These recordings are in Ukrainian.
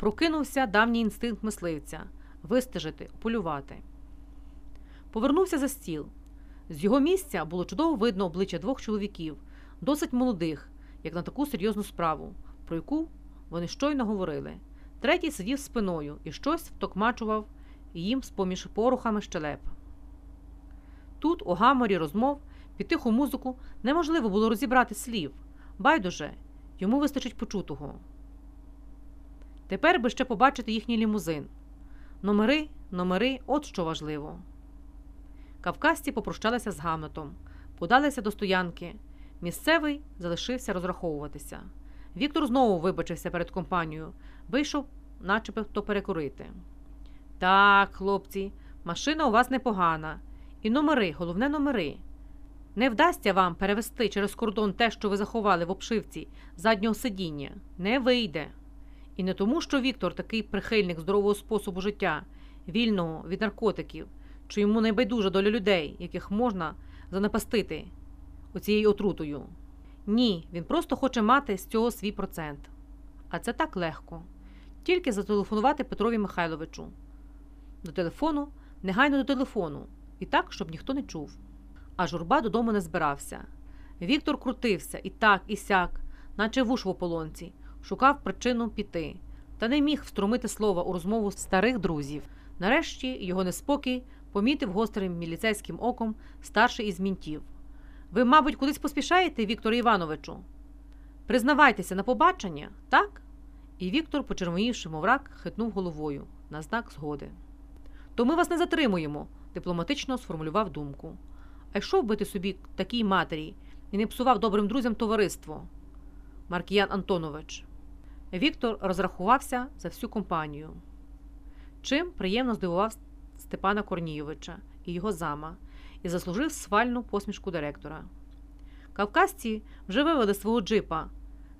Прокинувся давній інстинкт мисливця вистежити, полювати. Повернувся за стіл. З його місця було чудово видно обличчя двох чоловіків, досить молодих, як на таку серйозну справу, про яку вони щойно говорили. Третій сидів спиною і щось втокмачував їм з поміж порухами щелеп. Тут, у гаморі розмов, під тиху музику неможливо було розібрати слів. Байдуже, йому вистачить почутого. Тепер би ще побачити їхній лімузин. Номери, номери, от що важливо. Кавказці попрощалися з Гамлетом, подалися до стоянки. Місцевий залишився розраховуватися. Віктор знову вибачився перед компанією, вийшов, начебто перекурити. Так, хлопці, машина у вас непогана. І номери, головне номери. Не вдасться вам перевести через кордон те, що ви заховали в обшивці заднього сидіння. Не вийде. І не тому, що Віктор такий прихильник здорового способу життя, вільного від наркотиків, що йому найбайдужа доля людей, яких можна занапастити оцією отрутою. Ні, він просто хоче мати з цього свій процент. А це так легко. Тільки зателефонувати Петрові Михайловичу. До телефону, негайно до телефону, і так, щоб ніхто не чув. А журба додому не збирався. Віктор крутився і так, і сяк, наче вуш в ополонці, шукав причину піти, та не міг встромити слова у розмову старих друзів. Нарешті його неспокій помітив гострим міліцейським оком старший із мінтів. Ви, мабуть, кудись поспішаєте, Вікторе Івановичу? Признавайтеся на побачення, так? І Віктор, почервонівши, мов рак, хитнув головою на знак згоди. То ми вас не затримуємо, дипломатично сформулював думку. А йшов би ти собі такій матері і не псував добрим друзям товариство. Маркіян Антонович. Віктор розрахувався за всю компанію. Чим приємно здивував Степана Корнійовича і його зама, і заслужив свальну посмішку директора. Кавказці вже вивели свого джипа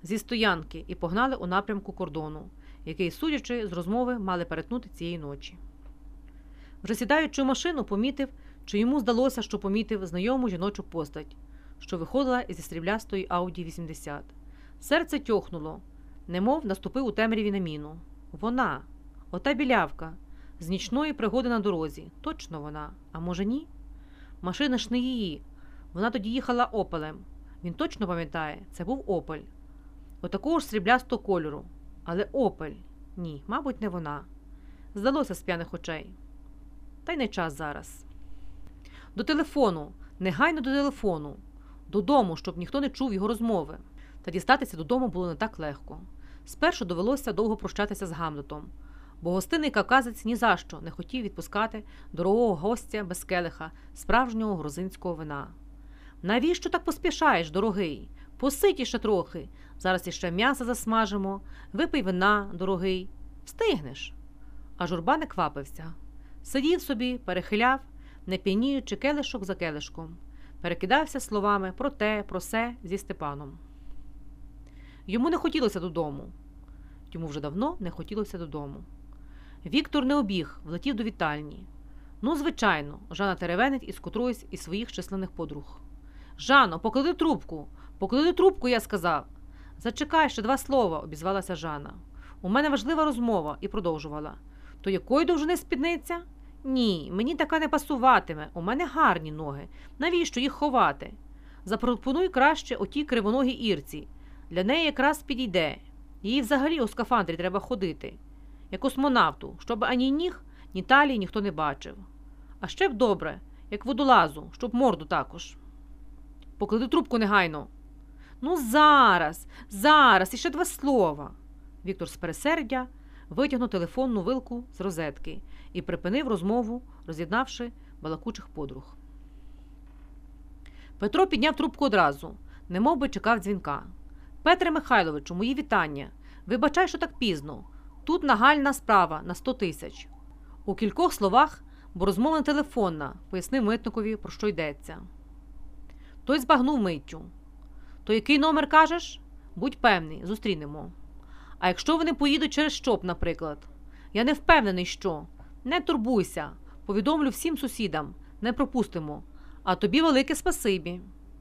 зі стоянки і погнали у напрямку кордону, який, судячи з розмови, мали перетнути цієї ночі. Вже сідаючи в машину, помітив, чи йому здалося, що помітив знайому жіночу постать, що виходила із стріблястої Ауді 80. Серце тьохнуло, немов наступив у темряві на міну. Вона, ота білявка, з нічної пригоди на дорозі. Точно вона, а може ні? Машина ж не її. Вона тоді їхала опелем. Він точно пам'ятає, це був опель. Отакого ж сріблястого кольору. Але опель ні, мабуть, не вона. Здалося з п'яних очей. Та й не час зараз. До телефону, негайно до телефону, додому, щоб ніхто не чув його розмови. Та дістатися додому було не так легко. Спершу довелося довго прощатися з Гамлетом, бо гостинний кавказець ні за що не хотів відпускати дорогого гостя без келиха, справжнього грузинського вина. Навіщо так поспішаєш, дорогий? Поситіше трохи. Зараз іще м'ясо засмажимо, випий вина, дорогий. Встигнеш. А журба не квапився. Сидів собі, перехиляв, не п'яніючи келишок за келишком, перекидався словами про те, про се зі Степаном. Йому не хотілося додому. Йому вже давно не хотілося додому. Віктор не обіг, влетів до вітальні. Ну, звичайно, Жана теревенить із котроюсь із своїх численних подруг. Жано, поклади трубку, поклади трубку, я сказав. Зачекай ще два слова, обізвалася Жана. У мене важлива розмова і продовжувала. То якої довжини спідниця? Ні, мені така не пасуватиме. У мене гарні ноги. Навіщо їх ховати? Запропонуй краще отій кривоногій ірці. Для неї якраз підійде. Їй взагалі у скафандрі треба ходити, як космонавту, щоб ані ніг, ні талії ніхто не бачив. А ще б добре, як водолазу, щоб морду також. Поклади трубку негайно. Ну, зараз, зараз, іще два слова. Віктор з пересердя витягнув телефонну вилку з розетки і припинив розмову, роз'єднавши балакучих подруг. Петро підняв трубку одразу, немов би чекав дзвінка. Петре Михайловичу, мої вітання. Вибачай, що так пізно. Тут нагальна справа на 100 тисяч. У кількох словах, бо розмова не телефонна, пояснив митникові, про що йдеться. Той збагнув миттю. То який номер кажеш? Будь певний, зустрінемо. А якщо вони поїдуть через ЩОП, наприклад, я не впевнений, що. Не турбуйся, повідомлю всім сусідам, не пропустимо. А тобі велике спасибі.